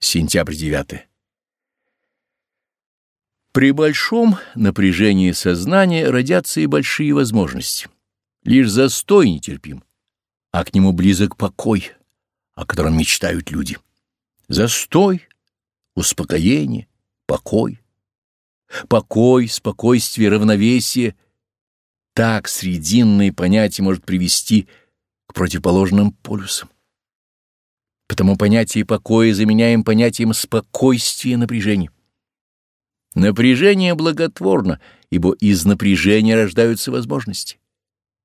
Сентябрь 9. При большом напряжении сознания родятся и большие возможности. Лишь застой нетерпим, а к нему близок покой, о котором мечтают люди. Застой, успокоение, покой. Покой, спокойствие, равновесие — так срединное понятие может привести к противоположным полюсам. Потому понятие покоя заменяем понятием спокойствия и напряжения. Напряжение благотворно, ибо из напряжения рождаются возможности.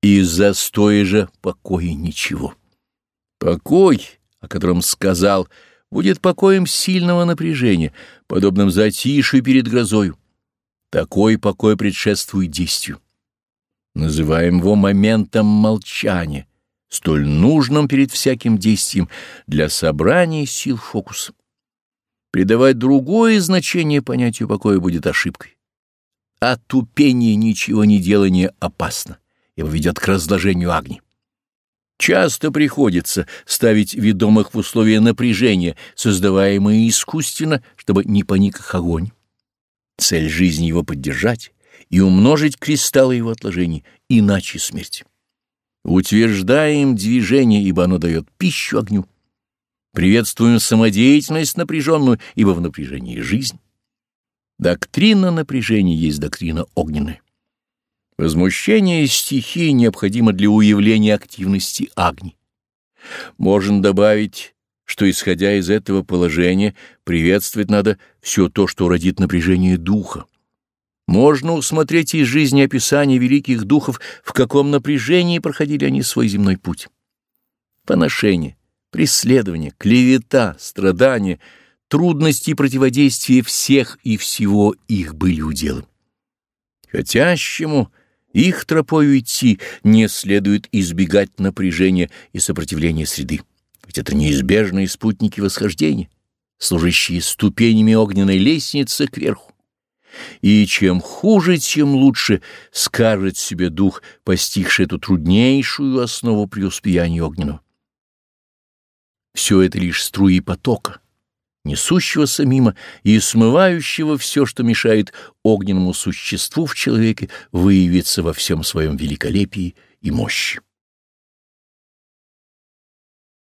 Из застоя же покоя ничего. Покой, о котором сказал, будет покоем сильного напряжения, подобным затишью перед грозою. Такой покой предшествует действию. Называем его моментом молчания — столь нужным перед всяким действием для собрания сил фокуса. Придавать другое значение понятию покоя будет ошибкой. Отупение ничего не делания опасно, ибо ведет к разложению огня. Часто приходится ставить ведомых в условия напряжения, создаваемые искусственно, чтобы не поник их огонь. Цель жизни его поддержать и умножить кристаллы его отложений, иначе смерть. Утверждаем движение, ибо оно дает пищу огню. Приветствуем самодеятельность напряженную, ибо в напряжении жизнь. Доктрина напряжения есть доктрина огненная. Возмущение стихии необходимо для уявления активности огни. Можно добавить, что, исходя из этого положения, приветствовать надо все то, что родит напряжение духа. Можно усмотреть из жизни описания великих духов, в каком напряжении проходили они свой земной путь. Поношение, преследование, клевета, страдания, трудности и противодействие всех и всего их были уделом. Хотящему их тропою идти не следует избегать напряжения и сопротивления среды, ведь это неизбежные спутники восхождения, служащие ступенями огненной лестницы кверху. И чем хуже, тем лучше, скажет себе дух, постигший эту труднейшую основу преуспеяния огненного. Все это лишь струи потока, несущегося мимо и смывающего все, что мешает огненному существу в человеке выявиться во всем своем великолепии и мощи.